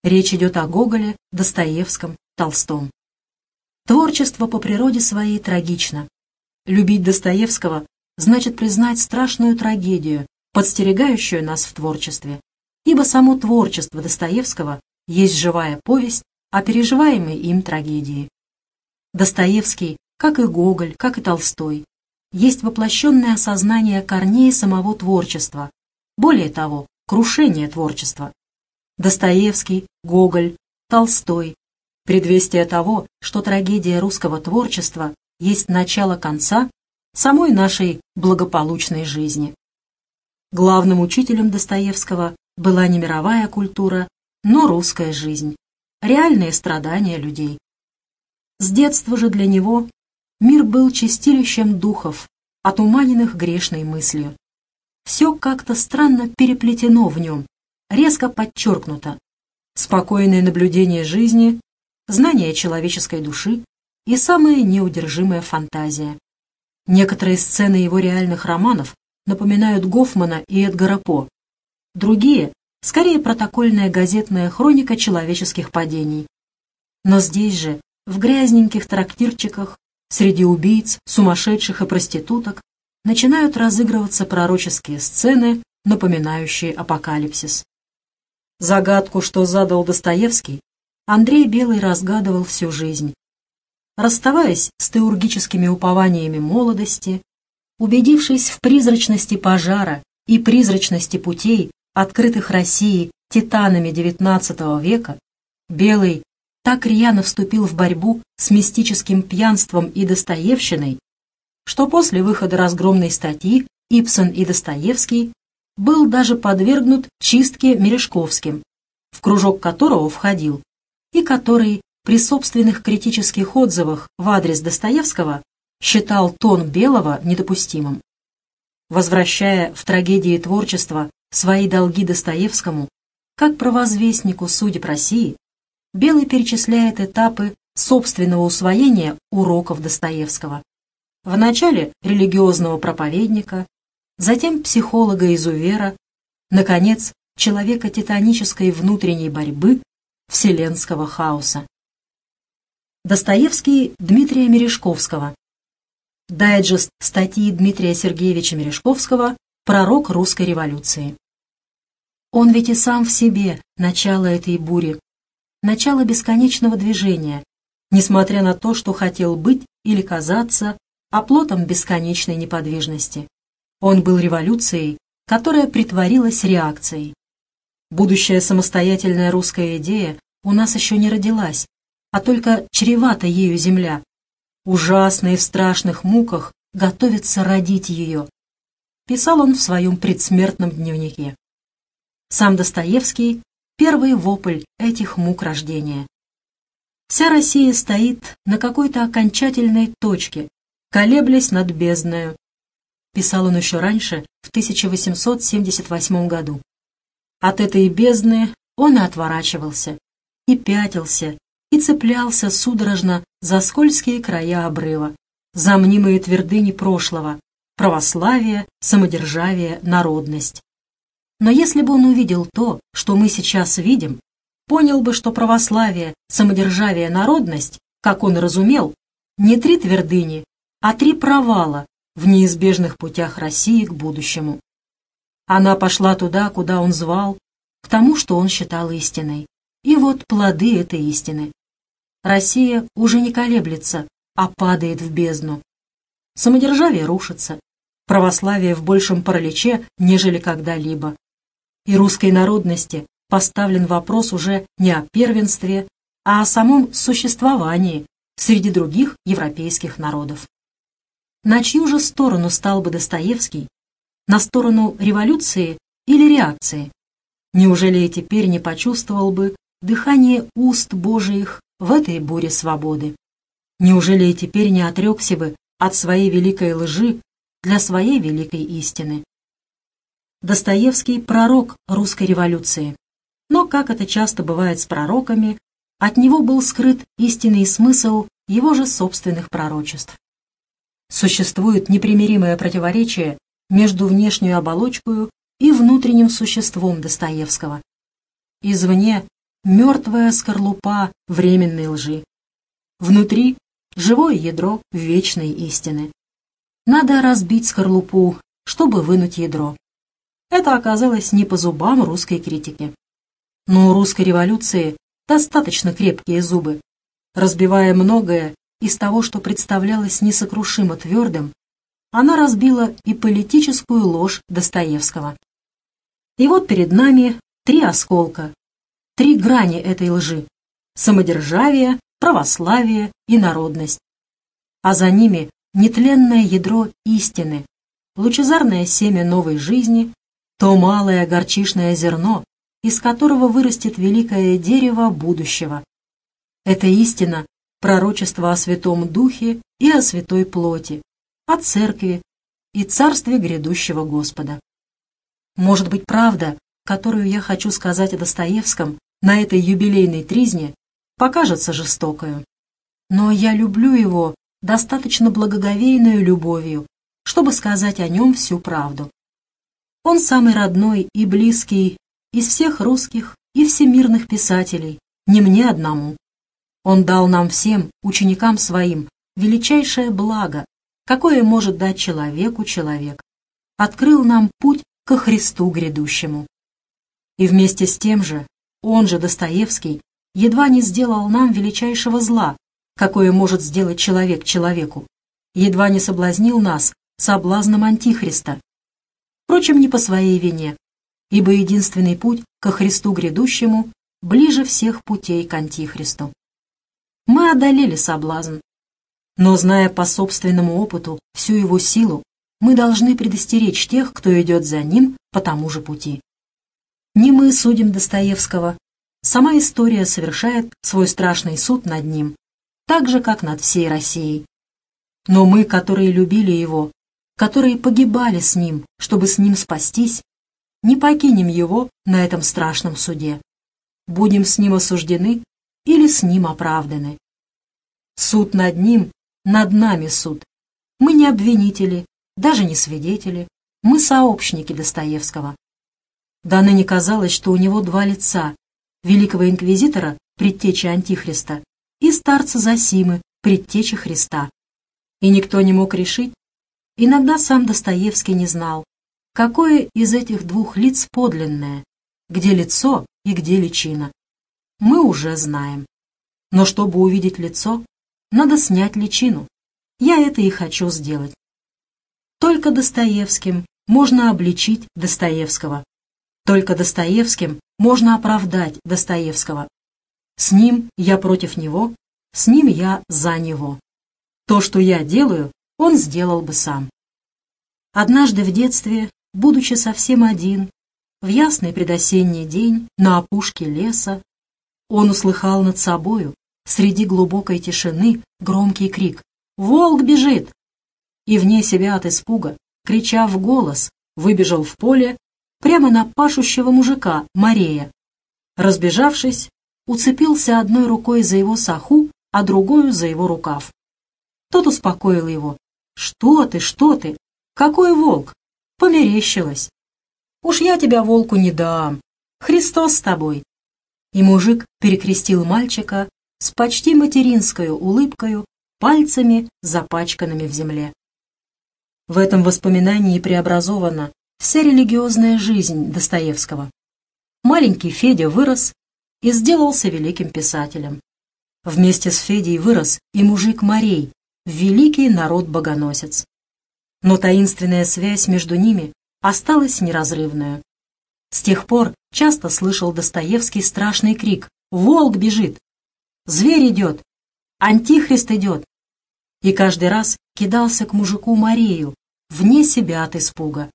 Речь идет о Гоголе, Достоевском, Толстом. Творчество по природе своей трагично. Любить Достоевского значит признать страшную трагедию, подстерегающую нас в творчестве. Ибо само творчество Достоевского есть живая повесть о переживаемой им трагедии. Достоевский как и Гоголь, как и Толстой, есть воплощенное осознание корней самого творчества, более того, крушение творчества. Достоевский, Гоголь, Толстой – предвестие того, что трагедия русского творчества есть начало конца самой нашей благополучной жизни. Главным учителем Достоевского была не мировая культура, но русская жизнь, реальные страдания людей. С детства же для него Мир был чистилищем духов, отуманенных грешной мыслью. Все как-то странно переплетено в нем, резко подчеркнуто. Спокойное наблюдение жизни, знание человеческой души и самая неудержимая фантазия. Некоторые сцены его реальных романов напоминают Гофмана и Эдгара По. Другие — скорее протокольная газетная хроника человеческих падений. Но здесь же, в грязненьких трактирчиках, Среди убийц, сумасшедших и проституток начинают разыгрываться пророческие сцены, напоминающие апокалипсис. Загадку, что задал Достоевский, Андрей Белый разгадывал всю жизнь. Расставаясь с теургическими упованиями молодости, убедившись в призрачности пожара и призрачности путей, открытых России титанами XIX века, Белый так рьяно вступил в борьбу с мистическим пьянством и Достоевщиной, что после выхода разгромной статьи Ипсон и Достоевский был даже подвергнут чистке Мережковским, в кружок которого входил, и который при собственных критических отзывах в адрес Достоевского считал тон Белого недопустимым. Возвращая в трагедии творчества свои долги Достоевскому, как провозвестнику судеб России, Белый перечисляет этапы собственного усвоения уроков Достоевского. Вначале религиозного проповедника, затем психолога-изувера, наконец, человека титанической внутренней борьбы, вселенского хаоса. Достоевский Дмитрия Мережковского. Дайджест статьи Дмитрия Сергеевича Мережковского «Пророк русской революции». Он ведь и сам в себе начало этой бури, начало бесконечного движения, несмотря на то, что хотел быть или казаться оплотом бесконечной неподвижности. Он был революцией, которая притворилась реакцией. Будущая самостоятельная русская идея у нас еще не родилась, а только чревата ею земля. Ужасно и в страшных муках готовится родить ее. Писал он в своем предсмертном дневнике. Сам Достоевский — первый вопль этих мук рождения. Вся Россия стоит на какой-то окончательной точке, колеблясь над бездною. Писал он еще раньше, в 1878 году. От этой бездны он и отворачивался, и пятился, и цеплялся судорожно за скользкие края обрыва, за мнимые твердыни прошлого, православие, самодержавие, народность. Но если бы он увидел то, что мы сейчас видим, понял бы, что православие, самодержавие, народность, как он разумел, не три твердыни, а три провала в неизбежных путях России к будущему. Она пошла туда, куда он звал, к тому, что он считал истиной. И вот плоды этой истины. Россия уже не колеблется, а падает в бездну. Самодержавие рушится, православие в большем параличе, нежели когда-либо. И русской народности поставлен вопрос уже не о первенстве, а о самом существовании среди других европейских народов. На чью же сторону стал бы Достоевский? На сторону революции или реакции? Неужели и теперь не почувствовал бы дыхание уст Божиих в этой буре свободы. Неужели и теперь не отрекся бы от своей великой лжи для своей великой истины? Достоевский – пророк русской революции. Но, как это часто бывает с пророками, от него был скрыт истинный смысл его же собственных пророчеств. Существует непримиримое противоречие между внешней оболочкой и внутренним существом Достоевского. Извне мертвая скорлупа временной лжи. Внутри живое ядро вечной истины. Надо разбить скорлупу, чтобы вынуть ядро. Это оказалось не по зубам русской критики. Но у русской революции достаточно крепкие зубы. Разбивая многое из того, что представлялось несокрушимо твердым, она разбила и политическую ложь Достоевского. И вот перед нами три осколка, три грани этой лжи – самодержавие, православие и народность. А за ними нетленное ядро истины, лучезарное семя новой жизни, то малое горчишное зерно, из которого вырастет великое дерево будущего. Это истина, пророчество о Святом Духе и о Святой Плоти, о Церкви и Царстве грядущего Господа. Может быть, правда, которую я хочу сказать о Достоевском, на этой юбилейной тризне покажется жестокою. Но я люблю его достаточно благоговейную любовью, чтобы сказать о нем всю правду. Он самый родной и близкий из всех русских и всемирных писателей, не мне одному. Он дал нам всем, ученикам своим, величайшее благо, какое может дать человеку человек. Открыл нам путь ко Христу грядущему. И вместе с тем же он же, Достоевский, едва не сделал нам величайшего зла, какое может сделать человек человеку, едва не соблазнил нас соблазном Антихриста. Впрочем, не по своей вине, ибо единственный путь ко Христу грядущему ближе всех путей к Антихристу. Мы одолели соблазн, но, зная по собственному опыту всю его силу, мы должны предостеречь тех, кто идет за ним по тому же пути. Не мы судим Достоевского, сама история совершает свой страшный суд над ним, так же, как над всей Россией. Но мы, которые любили его, которые погибали с ним, чтобы с ним спастись, не покинем его на этом страшном суде. Будем с ним осуждены или с ним оправданы. Суд над ним, над нами суд. Мы не обвинители, даже не свидетели, мы сообщники Достоевского. До ныне казалось, что у него два лица — великого инквизитора, предтечи Антихриста, и старца Зосимы, предтечи Христа. И никто не мог решить, иногда сам Достоевский не знал, какое из этих двух лиц подлинное, где лицо и где личина. Мы уже знаем. Но чтобы увидеть лицо, надо снять личину. Я это и хочу сделать. Только Достоевским можно обличить Достоевского. Только Достоевским можно оправдать Достоевского. С ним я против него, с ним я за него. То, что я делаю, он сделал бы сам. Однажды в детстве, будучи совсем один, в ясный предосенний день на опушке леса, он услыхал над собою, среди глубокой тишины, громкий крик «Волк бежит!» и вне себя от испуга, крича в голос, выбежал в поле прямо на пашущего мужика, Марея. Разбежавшись, уцепился одной рукой за его саху, а другую за его рукав. Тот успокоил его. «Что ты, что ты? Какой волк? Померещилось. Уж я тебя волку не дам. Христос с тобой». И мужик перекрестил мальчика с почти материнской улыбкою, пальцами, запачканными в земле. В этом воспоминании преобразована вся религиозная жизнь Достоевского. Маленький Федя вырос и сделался великим писателем. Вместе с Федей вырос и мужик Марей, великий народ-богоносец. Но таинственная связь между ними осталась неразрывная. С тех пор часто слышал Достоевский страшный крик «Волк бежит! Зверь идет! Антихрист идет!» И каждый раз кидался к мужику Марию, вне себя от испуга.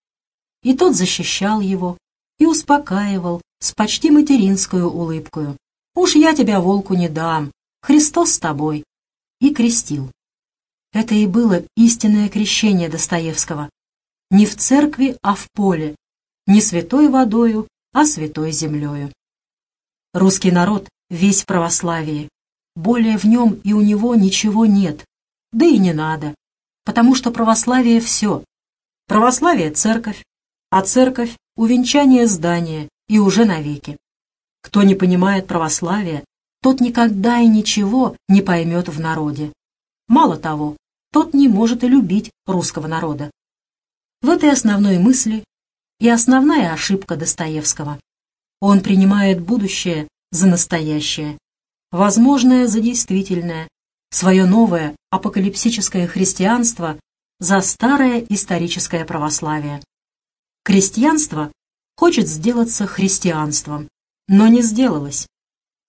И тот защищал его и успокаивал с почти материнскую улыбкою. «Уж я тебя волку не дам, Христос с тобой!» и крестил. Это и было истинное крещение Достоевского. Не в церкви, а в поле, не святой водою, а святой землею. Русский народ весь в православии. Более в нем и у него ничего нет, да и не надо, потому что православие все. Православие — церковь, а церковь — увенчание здания и уже навеки. Кто не понимает православия, тот никогда и ничего не поймет в народе. Мало того, тот не может и любить русского народа. В этой основной мысли и основная ошибка Достоевского. Он принимает будущее за настоящее, возможное за действительное, свое новое апокалипсическое христианство за старое историческое православие. Крестьянство хочет сделаться христианством, но не сделалось.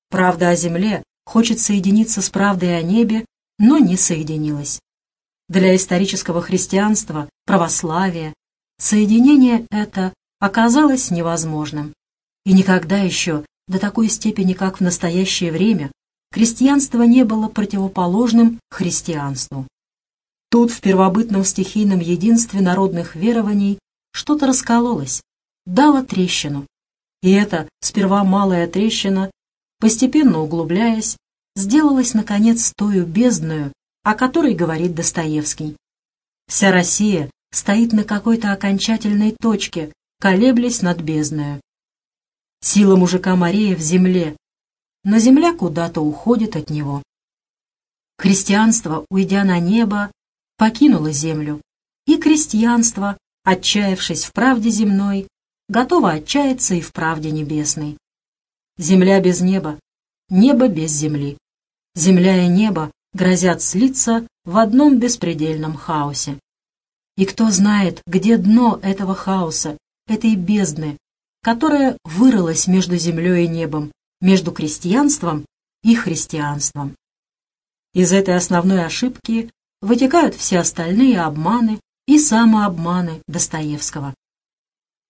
Правда о земле хочет соединиться с правдой о небе, но не соединилась. Для исторического христианства, православия, соединение это оказалось невозможным. И никогда еще, до такой степени, как в настоящее время, крестьянство не было противоположным христианству. Тут, в первобытном стихийном единстве народных верований, что-то раскололось, дало трещину. И эта, сперва малая трещина, постепенно углубляясь, сделалась, наконец, тою бездною, о которой говорит Достоевский. Вся Россия стоит на какой-то окончательной точке, колеблясь над бездною. Сила мужика Мария в земле, но земля куда-то уходит от него. Христианство, уйдя на небо, покинуло землю, и крестьянство, отчаявшись в правде земной, готово отчаяться и в правде небесной. Земля без неба, небо без земли. Земля и небо грозят слиться в одном беспредельном хаосе. И кто знает, где дно этого хаоса, этой бездны, которая вырылась между землей и небом, между крестьянством и христианством. Из этой основной ошибки вытекают все остальные обманы и самообманы Достоевского.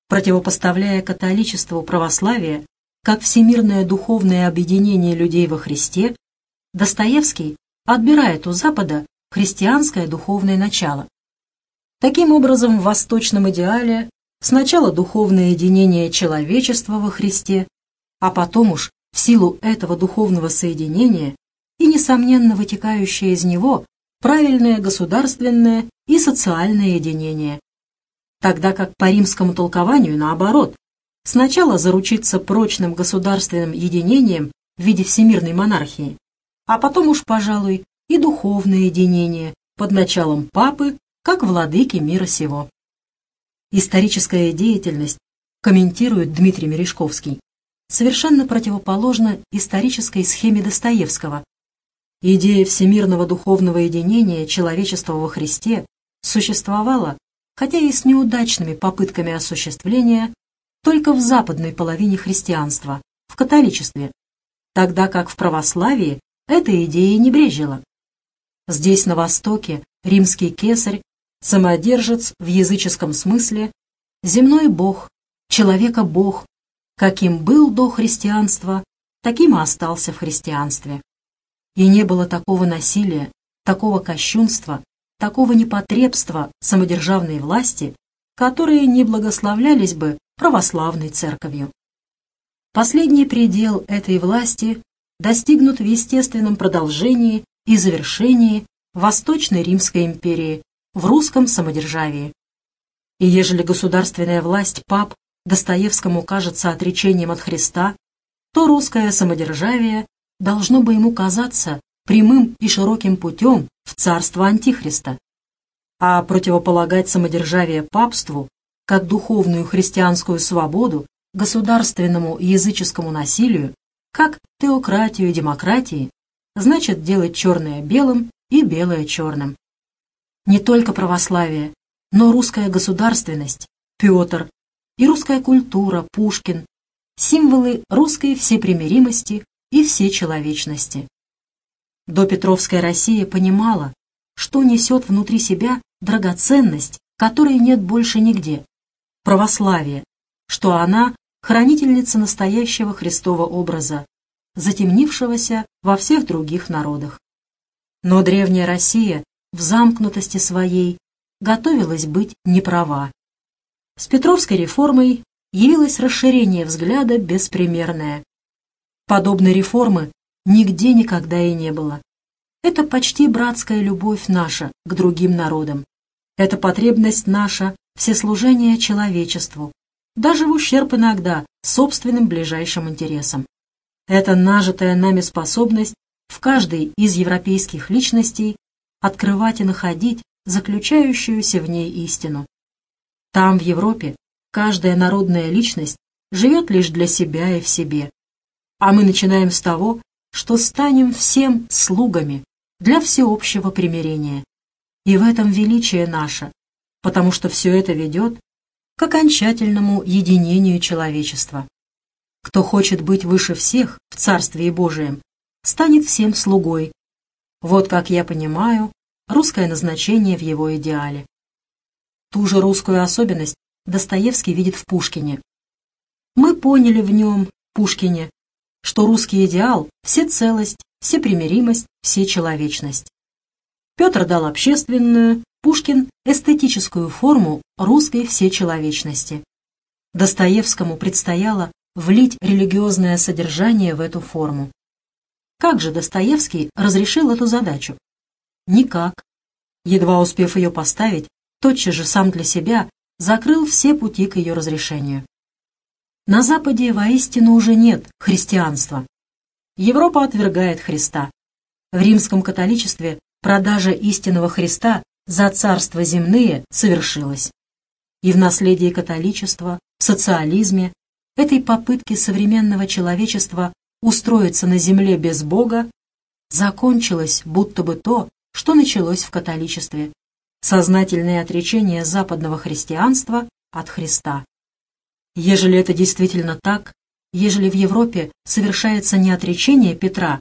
Противопоставляя католичеству православие как всемирное духовное объединение людей во Христе, Достоевский отбирает у Запада христианское духовное начало. Таким образом, в восточном идеале сначала духовное единение человечества во Христе, а потом уж в силу этого духовного соединения и, несомненно, вытекающее из него правильное государственное и социальное единение. Тогда как по римскому толкованию наоборот, сначала заручиться прочным государственным единением в виде всемирной монархии, а потом уж, пожалуй, и духовное единение под началом папы, как владыки мира сего. Историческая деятельность, комментирует Дмитрий Мережковский, совершенно противоположна исторической схеме Достоевского. Идея всемирного духовного единения человечества во Христе существовала, хотя и с неудачными попытками осуществления, только в западной половине христианства, в католичестве, тогда как в православии эта идея не брежила. Здесь, на Востоке, римский кесарь, самодержец в языческом смысле, земной бог, человека-бог, каким был до христианства, таким и остался в христианстве. И не было такого насилия, такого кощунства, такого непотребства самодержавной власти, которые не благословлялись бы православной церковью. Последний предел этой власти достигнут в естественном продолжении и завершении Восточной Римской империи в русском самодержавии. И ежели государственная власть пап Достоевскому кажется отречением от Христа, то русское самодержавие должно бы ему казаться прямым и широким путем в царство Антихриста. А противополагать самодержавие папству, как духовную христианскую свободу, государственному языческому насилию, как теократию и демократии, значит делать черное белым и белое черным. Не только православие, но русская государственность, Петр, и русская культура, Пушкин, символы русской всепримиримости и всечеловечности. Допетровская Россия понимала, что несет внутри себя драгоценность, которой нет больше нигде, православие, что она хранительница настоящего Христова образа, затемнившегося во всех других народах. Но древняя Россия в замкнутости своей готовилась быть неправа. С Петровской реформой явилось расширение взгляда беспримерное. Подобной реформы нигде никогда и не было. Это почти братская любовь наша к другим народам. Это потребность наша всеслужения человечеству, даже в ущерб иногда собственным ближайшим интересам. Это нажитая нами способность в каждой из европейских личностей открывать и находить заключающуюся в ней истину. Там, в Европе, каждая народная личность живет лишь для себя и в себе. А мы начинаем с того, что станем всем слугами для всеобщего примирения. И в этом величие наше, потому что все это ведет к окончательному единению человечества. Кто хочет быть выше всех в Царстве Божием, станет всем слугой. Вот как я понимаю русское назначение в его идеале. Ту же русскую особенность Достоевский видит в Пушкине. Мы поняли в нем, Пушкине, что русский идеал – всецелость, всепримиримость, всечеловечность. Петр дал общественную, Пушкин – эстетическую форму русской всечеловечности. Достоевскому предстояло влить религиозное содержание в эту форму. Как же Достоевский разрешил эту задачу? Никак. Едва успев ее поставить, тотчас же сам для себя закрыл все пути к ее разрешению. На Западе воистину уже нет христианства. Европа отвергает Христа. В римском католичестве продажа истинного Христа за царство земные совершилось. И в наследии католичества, в социализме, этой попытки современного человечества устроиться на земле без Бога, закончилось будто бы то, что началось в католичестве – сознательное отречение западного христианства от Христа. Ежели это действительно так, ежели в Европе совершается не отречение Петра,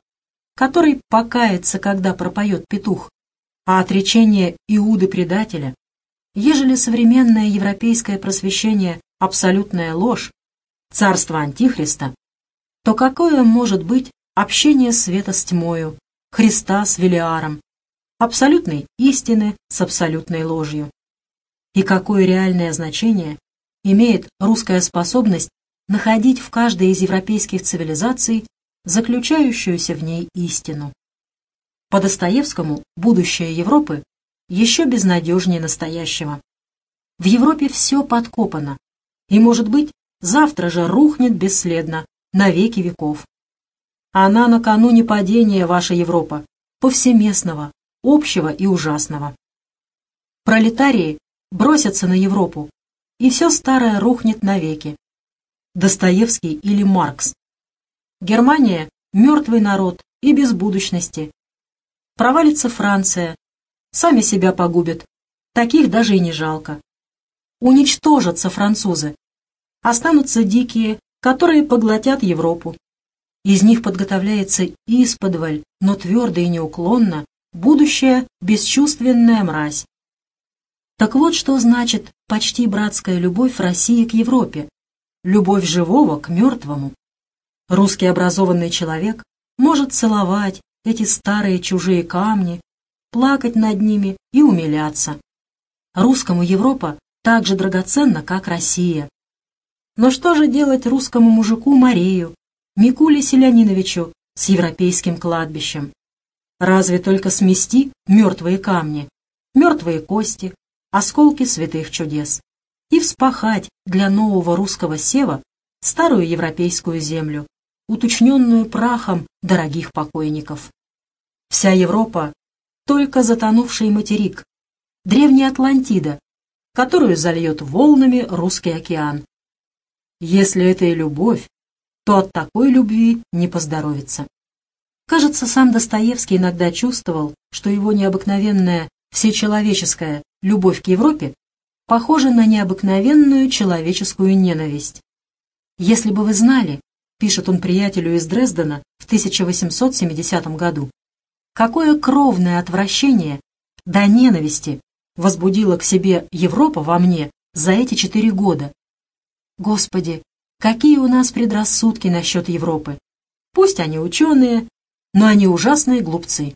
который покается, когда пропоет петух, а отречение Иуды-предателя, ежели современное европейское просвещение – абсолютная ложь, царство Антихриста, то какое может быть общение света с тьмою, Христа с Велиаром, абсолютной истины с абсолютной ложью? И какое реальное значение имеет русская способность находить в каждой из европейских цивилизаций заключающуюся в ней истину? По Достоевскому будущее Европы еще безнадежнее настоящего. В Европе все подкопано, и, может быть, завтра же рухнет бесследно, на веки веков. Она накануне падения, ваша Европа, повсеместного, общего и ужасного. Пролетарии бросятся на Европу, и все старое рухнет навеки. Достоевский или Маркс. Германия – мертвый народ и без будущности. Провалится Франция, сами себя погубят, таких даже и не жалко. Уничтожатся французы, останутся дикие, которые поглотят Европу. Из них подготовляется исподволь, но твердо и неуклонно, будущая бесчувственная мразь. Так вот, что значит почти братская любовь России к Европе, любовь живого к мертвому. Русский образованный человек может целовать эти старые чужие камни, плакать над ними и умиляться. Русскому Европа так же драгоценна, как Россия. Но что же делать русскому мужику Марею, Микуле Селяниновичу с европейским кладбищем? Разве только смести мертвые камни, мертвые кости, осколки святых чудес и вспахать для нового русского сева старую европейскую землю, уточненную прахом дорогих покойников. Вся Европа только затонувший материк, древняя Атлантида, которую зальет волнами русский океан. Если это и любовь, то от такой любви не поздоровится. Кажется, сам Достоевский иногда чувствовал, что его необыкновенная всечеловеческая любовь к Европе похожа на необыкновенную человеческую ненависть. «Если бы вы знали», — пишет он приятелю из Дрездена в 1870 году, Какое кровное отвращение до ненависти возбудила к себе Европа во мне за эти четыре года. Господи, какие у нас предрассудки насчет Европы. Пусть они ученые, но они ужасные глупцы.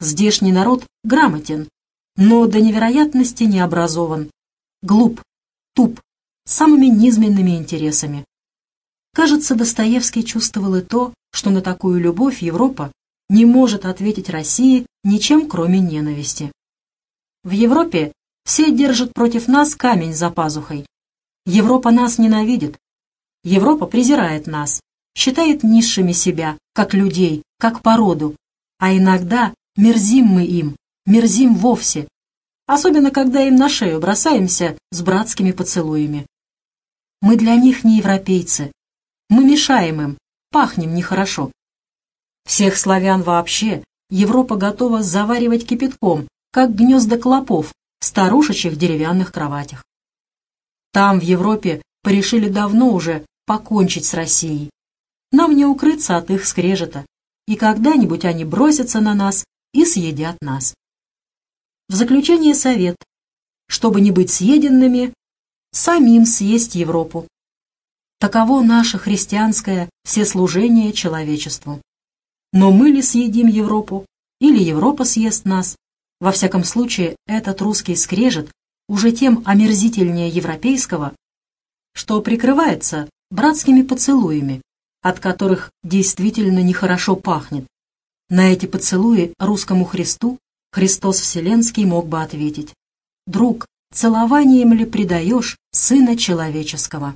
Здешний народ грамотен, но до невероятности не образован, глуп, туп, самыми низменными интересами. Кажется, Достоевский чувствовал и то, что на такую любовь Европа не может ответить России ничем, кроме ненависти. В Европе все держат против нас камень за пазухой. Европа нас ненавидит. Европа презирает нас, считает низшими себя, как людей, как породу, а иногда мерзим мы им, мерзим вовсе, особенно когда им на шею бросаемся с братскими поцелуями. Мы для них не европейцы, мы мешаем им, пахнем нехорошо. Всех славян вообще Европа готова заваривать кипятком, как гнезда клопов в старушечьих деревянных кроватях. Там, в Европе, порешили давно уже покончить с Россией. Нам не укрыться от их скрежета, и когда-нибудь они бросятся на нас и съедят нас. В заключение совет, чтобы не быть съеденными, самим съесть Европу. Таково наше христианское всеслужение человечеству. Но мы ли съедим Европу, или Европа съест нас? Во всяком случае, этот русский скрежет уже тем омерзительнее европейского, что прикрывается братскими поцелуями, от которых действительно нехорошо пахнет. На эти поцелуи русскому Христу Христос Вселенский мог бы ответить «Друг, целованием ли предаешь Сына Человеческого?»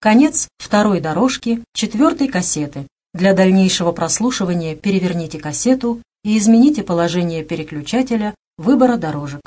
Конец второй дорожки четвертой кассеты. Для дальнейшего прослушивания переверните кассету и измените положение переключателя выбора дорожек.